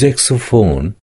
saxophone